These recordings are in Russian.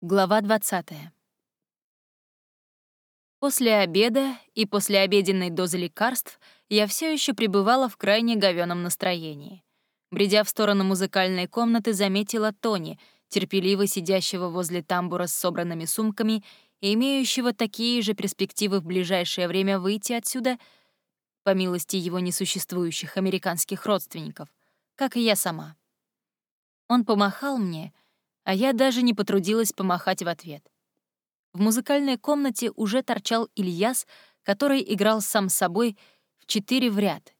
Глава 20. После обеда и после обеденной дозы лекарств я все еще пребывала в крайне говёном настроении. Бредя в сторону музыкальной комнаты, заметила Тони, терпеливо сидящего возле тамбура с собранными сумками и имеющего такие же перспективы в ближайшее время выйти отсюда, по милости его несуществующих американских родственников, как и я сама. Он помахал мне — а я даже не потрудилась помахать в ответ. В музыкальной комнате уже торчал Ильяс, который играл сам собой в четыре в ряд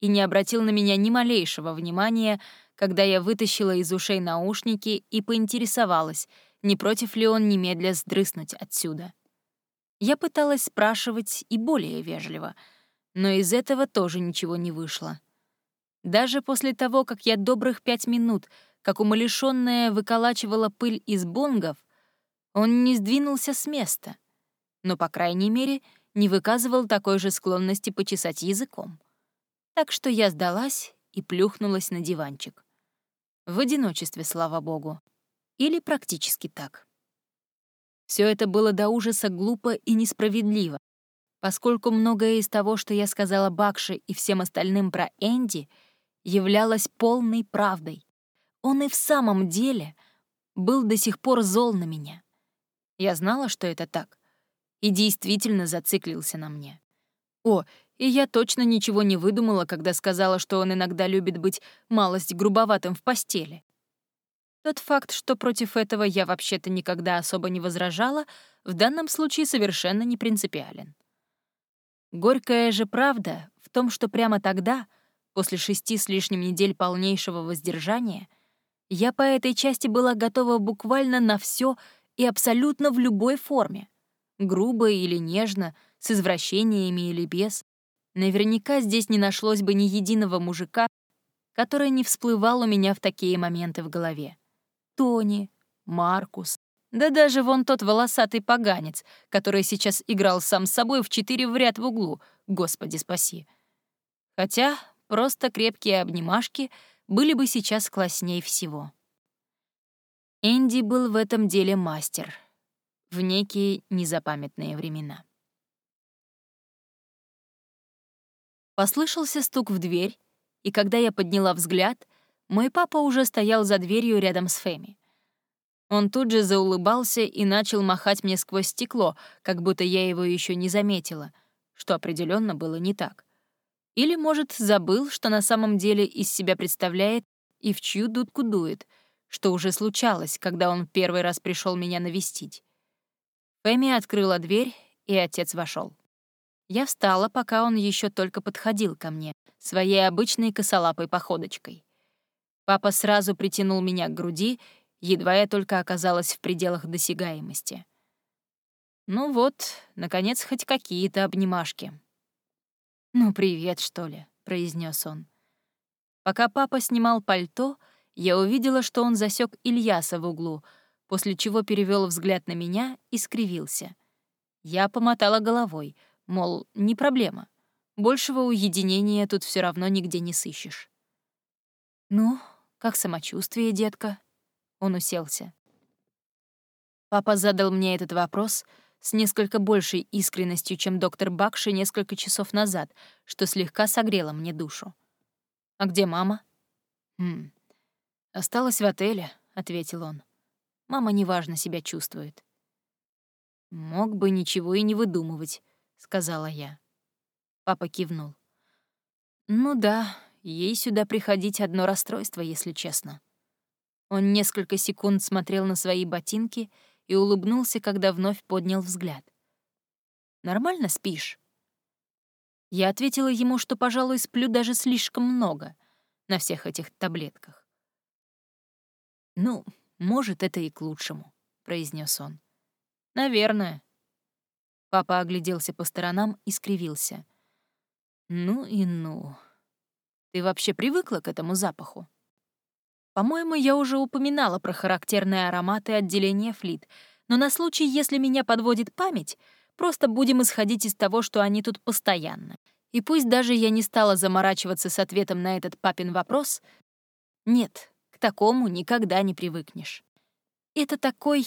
и не обратил на меня ни малейшего внимания, когда я вытащила из ушей наушники и поинтересовалась, не против ли он немедля сдрыснуть отсюда. Я пыталась спрашивать и более вежливо, но из этого тоже ничего не вышло. Даже после того, как я добрых пять минут как умалишённая выколачивала пыль из бонгов, он не сдвинулся с места, но, по крайней мере, не выказывал такой же склонности почесать языком. Так что я сдалась и плюхнулась на диванчик. В одиночестве, слава богу. Или практически так. Все это было до ужаса глупо и несправедливо, поскольку многое из того, что я сказала Бакше и всем остальным про Энди, являлось полной правдой. Он и в самом деле был до сих пор зол на меня. Я знала, что это так, и действительно зациклился на мне. О, и я точно ничего не выдумала, когда сказала, что он иногда любит быть малость грубоватым в постели. Тот факт, что против этого я вообще-то никогда особо не возражала, в данном случае совершенно не принципиален. Горькая же правда в том, что прямо тогда, после шести с лишним недель полнейшего воздержания, я по этой части была готова буквально на все и абсолютно в любой форме. Грубо или нежно, с извращениями или без. Наверняка здесь не нашлось бы ни единого мужика, который не всплывал у меня в такие моменты в голове. Тони, Маркус, да даже вон тот волосатый поганец, который сейчас играл сам с собой в четыре в ряд в углу, господи спаси. Хотя просто крепкие обнимашки — были бы сейчас классней всего. Энди был в этом деле мастер в некие незапамятные времена. Послышался стук в дверь, и когда я подняла взгляд, мой папа уже стоял за дверью рядом с Фэми. Он тут же заулыбался и начал махать мне сквозь стекло, как будто я его еще не заметила, что определенно было не так. Или, может, забыл, что на самом деле из себя представляет и в чью дудку дует, что уже случалось, когда он первый раз пришел меня навестить. Фэми открыла дверь, и отец вошел. Я встала, пока он еще только подходил ко мне, своей обычной косолапой походочкой. Папа сразу притянул меня к груди, едва я только оказалась в пределах досягаемости. Ну вот, наконец, хоть какие-то обнимашки. «Ну, привет, что ли», — произнес он. Пока папа снимал пальто, я увидела, что он засек Ильяса в углу, после чего перевел взгляд на меня и скривился. Я помотала головой, мол, не проблема. Большего уединения тут все равно нигде не сыщешь. «Ну, как самочувствие, детка?» Он уселся. Папа задал мне этот вопрос — с несколько большей искренностью, чем доктор Бакши несколько часов назад, что слегка согрело мне душу. «А где мама?» «Хм, осталась в отеле», — ответил он. «Мама неважно себя чувствует». «Мог бы ничего и не выдумывать», — сказала я. Папа кивнул. «Ну да, ей сюда приходить одно расстройство, если честно». Он несколько секунд смотрел на свои ботинки — и улыбнулся, когда вновь поднял взгляд. «Нормально спишь?» Я ответила ему, что, пожалуй, сплю даже слишком много на всех этих таблетках. «Ну, может, это и к лучшему», — произнес он. «Наверное». Папа огляделся по сторонам и скривился. «Ну и ну. Ты вообще привыкла к этому запаху?» По-моему, я уже упоминала про характерные ароматы отделения флит, но на случай, если меня подводит память, просто будем исходить из того, что они тут постоянно. И пусть даже я не стала заморачиваться с ответом на этот папин вопрос, нет, к такому никогда не привыкнешь. Это такой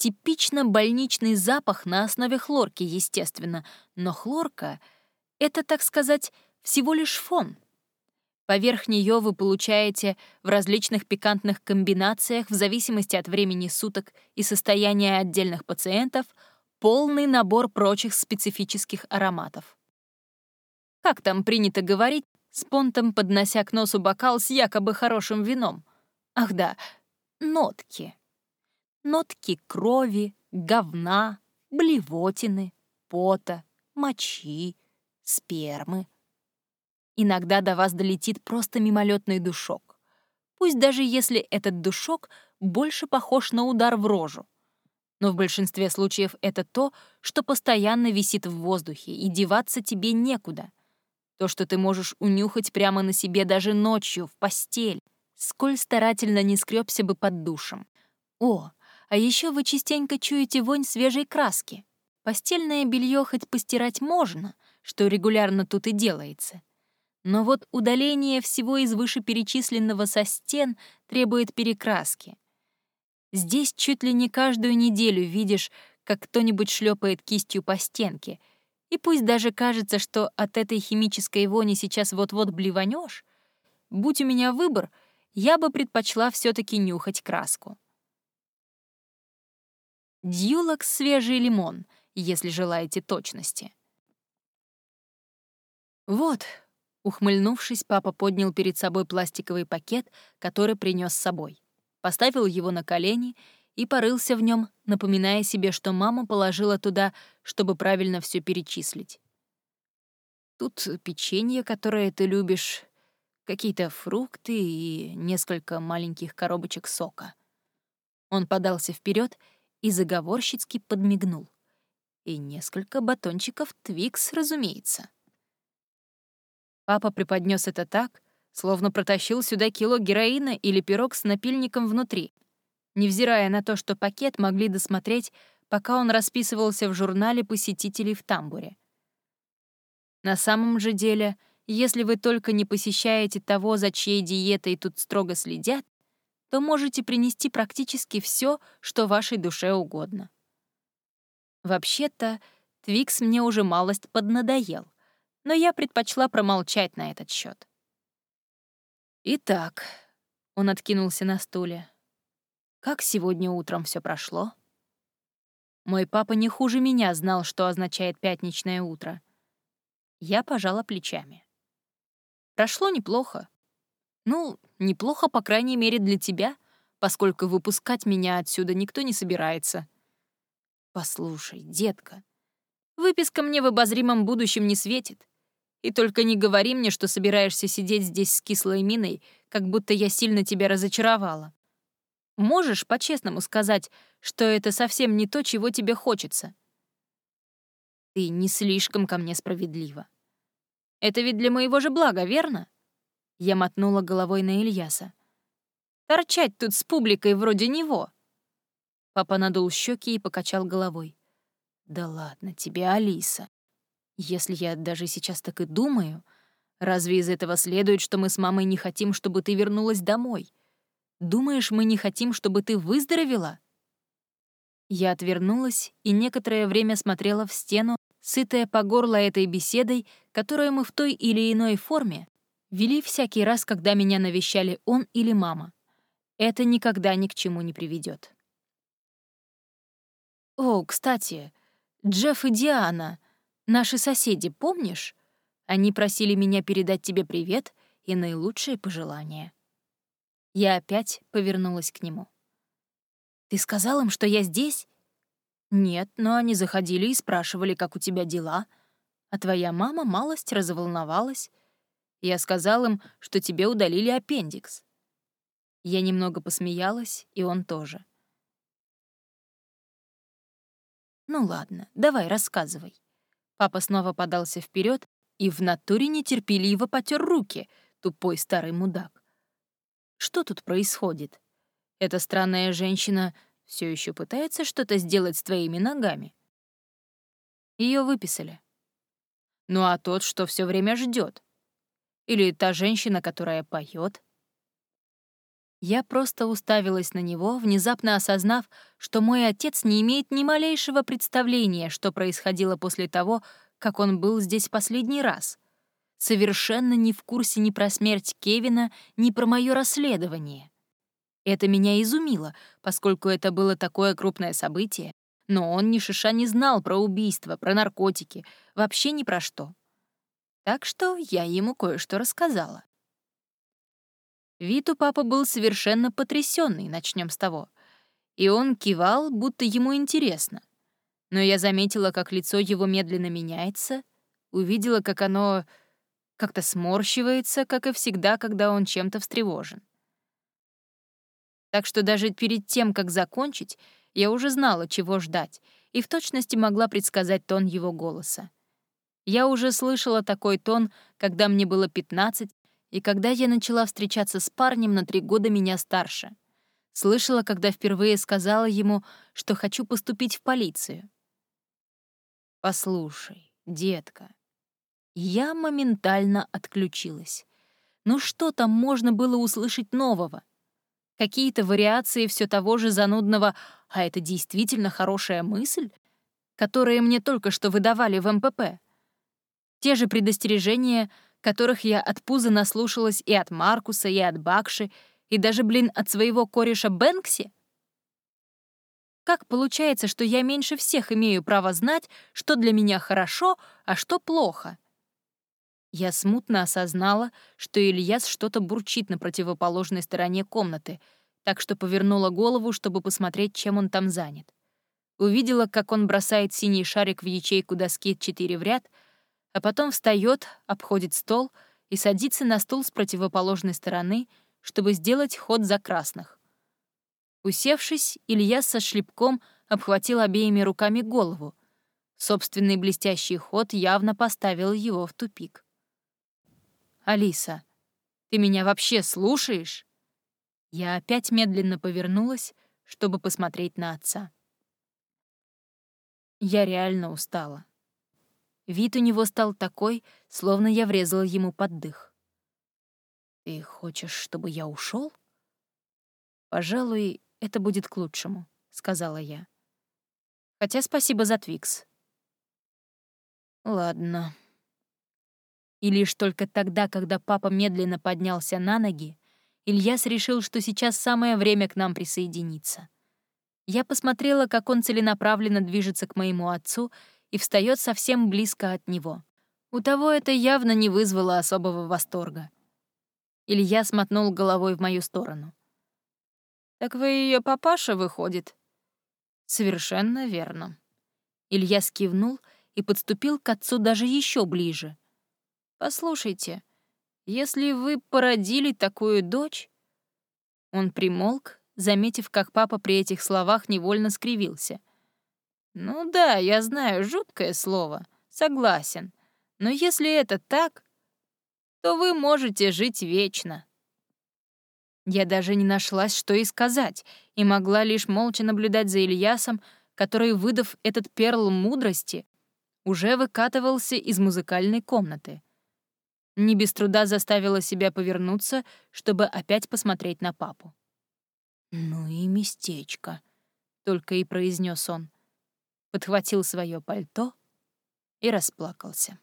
Типично больничный запах на основе хлорки, естественно, но хлорка — это, так сказать, всего лишь фон. Поверх нее вы получаете в различных пикантных комбинациях в зависимости от времени суток и состояния отдельных пациентов полный набор прочих специфических ароматов. Как там принято говорить, с понтом поднося к носу бокал с якобы хорошим вином? Ах да, нотки нотки крови, говна, блевотины, пота, мочи, спермы. Иногда до вас долетит просто мимолетный душок. Пусть даже если этот душок больше похож на удар в рожу. Но в большинстве случаев это то, что постоянно висит в воздухе, и деваться тебе некуда. То, что ты можешь унюхать прямо на себе даже ночью, в постель, сколь старательно не скрёбся бы под душем. О, а еще вы частенько чуете вонь свежей краски. Постельное белье хоть постирать можно, что регулярно тут и делается. Но вот удаление всего из вышеперечисленного со стен требует перекраски. Здесь чуть ли не каждую неделю видишь, как кто-нибудь шлепает кистью по стенке. И пусть даже кажется, что от этой химической вони сейчас вот-вот блеванешь, будь у меня выбор, я бы предпочла все таки нюхать краску. Dulux свежий лимон, если желаете точности. Вот, ухмыльнувшись, папа поднял перед собой пластиковый пакет, который принес с собой. Поставил его на колени и порылся в нем, напоминая себе, что мама положила туда, чтобы правильно все перечислить. Тут печенье, которое ты любишь, какие-то фрукты и несколько маленьких коробочек сока. Он подался вперед и заговорщицки подмигнул. И несколько батончиков Твикс, разумеется. Папа преподнес это так, словно протащил сюда кило героина или пирог с напильником внутри, невзирая на то, что пакет могли досмотреть, пока он расписывался в журнале посетителей в тамбуре. На самом же деле, если вы только не посещаете того, за чьей диетой тут строго следят, то можете принести практически все, что вашей душе угодно. Вообще-то, Твикс мне уже малость поднадоел, но я предпочла промолчать на этот счет. Итак, он откинулся на стуле. Как сегодня утром все прошло? Мой папа не хуже меня знал, что означает пятничное утро. Я пожала плечами. Прошло неплохо. Ну, неплохо, по крайней мере, для тебя, поскольку выпускать меня отсюда никто не собирается. Послушай, детка, выписка мне в обозримом будущем не светит. И только не говори мне, что собираешься сидеть здесь с кислой миной, как будто я сильно тебя разочаровала. Можешь по-честному сказать, что это совсем не то, чего тебе хочется? Ты не слишком ко мне справедлива. Это ведь для моего же блага, верно? Я мотнула головой на Ильяса. «Торчать тут с публикой вроде него!» Папа надул щеки и покачал головой. «Да ладно тебе, Алиса. Если я даже сейчас так и думаю, разве из этого следует, что мы с мамой не хотим, чтобы ты вернулась домой? Думаешь, мы не хотим, чтобы ты выздоровела?» Я отвернулась и некоторое время смотрела в стену, сытая по горло этой беседой, которую мы в той или иной форме вели всякий раз, когда меня навещали он или мама. Это никогда ни к чему не приведет. «О, кстати, Джефф и Диана, наши соседи, помнишь? Они просили меня передать тебе привет и наилучшие пожелания». Я опять повернулась к нему. «Ты сказал им, что я здесь?» «Нет, но они заходили и спрашивали, как у тебя дела. А твоя мама малость разволновалась. Я сказал им, что тебе удалили аппендикс. Я немного посмеялась, и он тоже. Ну ладно, давай, рассказывай. Папа снова подался вперед и в натуре нетерпеливо потер руки, тупой старый мудак. Что тут происходит? Эта странная женщина все еще пытается что-то сделать с твоими ногами. Ее выписали. Ну а тот, что все время ждет, или та женщина, которая поет? Я просто уставилась на него, внезапно осознав, что мой отец не имеет ни малейшего представления, что происходило после того, как он был здесь последний раз. Совершенно не в курсе ни про смерть Кевина, ни про мое расследование. Это меня изумило, поскольку это было такое крупное событие, но он ни шиша не знал про убийство, про наркотики, вообще ни про что. Так что я ему кое-что рассказала. Вид у папы был совершенно потрясенный, начнем с того. И он кивал, будто ему интересно. Но я заметила, как лицо его медленно меняется, увидела, как оно как-то сморщивается, как и всегда, когда он чем-то встревожен. Так что даже перед тем, как закончить, я уже знала, чего ждать, и в точности могла предсказать тон его голоса. Я уже слышала такой тон, когда мне было 15, и когда я начала встречаться с парнем на три года меня старше. Слышала, когда впервые сказала ему, что хочу поступить в полицию. «Послушай, детка». Я моментально отключилась. Ну что там можно было услышать нового? Какие-то вариации все того же занудного «а это действительно хорошая мысль», которые мне только что выдавали в МПП. Те же предостережения — которых я от пуза наслушалась и от Маркуса, и от Бакши, и даже, блин, от своего кореша Бэнкси? Как получается, что я меньше всех имею право знать, что для меня хорошо, а что плохо? Я смутно осознала, что Ильяс что-то бурчит на противоположной стороне комнаты, так что повернула голову, чтобы посмотреть, чем он там занят. Увидела, как он бросает синий шарик в ячейку доски 4 в ряд — а потом встает, обходит стол и садится на стул с противоположной стороны, чтобы сделать ход за красных. Усевшись, Илья со шлепком обхватил обеими руками голову. Собственный блестящий ход явно поставил его в тупик. «Алиса, ты меня вообще слушаешь?» Я опять медленно повернулась, чтобы посмотреть на отца. Я реально устала. Вид у него стал такой, словно я врезала ему под дых. «Ты хочешь, чтобы я ушел? «Пожалуй, это будет к лучшему», — сказала я. «Хотя спасибо за Твикс». «Ладно». И лишь только тогда, когда папа медленно поднялся на ноги, Ильяс решил, что сейчас самое время к нам присоединиться. Я посмотрела, как он целенаправленно движется к моему отцу, и встает совсем близко от него. У того это явно не вызвало особого восторга. Илья смотнул головой в мою сторону. «Так вы ее папаша, выходит?» «Совершенно верно». Илья скивнул и подступил к отцу даже еще ближе. «Послушайте, если вы породили такую дочь...» Он примолк, заметив, как папа при этих словах невольно скривился — ну да, я знаю, жуткое слово, согласен. Но если это так, то вы можете жить вечно. Я даже не нашлась, что и сказать, и могла лишь молча наблюдать за Ильясом, который, выдав этот перл мудрости, уже выкатывался из музыкальной комнаты. Не без труда заставила себя повернуться, чтобы опять посмотреть на папу. «Ну и местечко», — только и произнес он подхватил свое пальто и расплакался.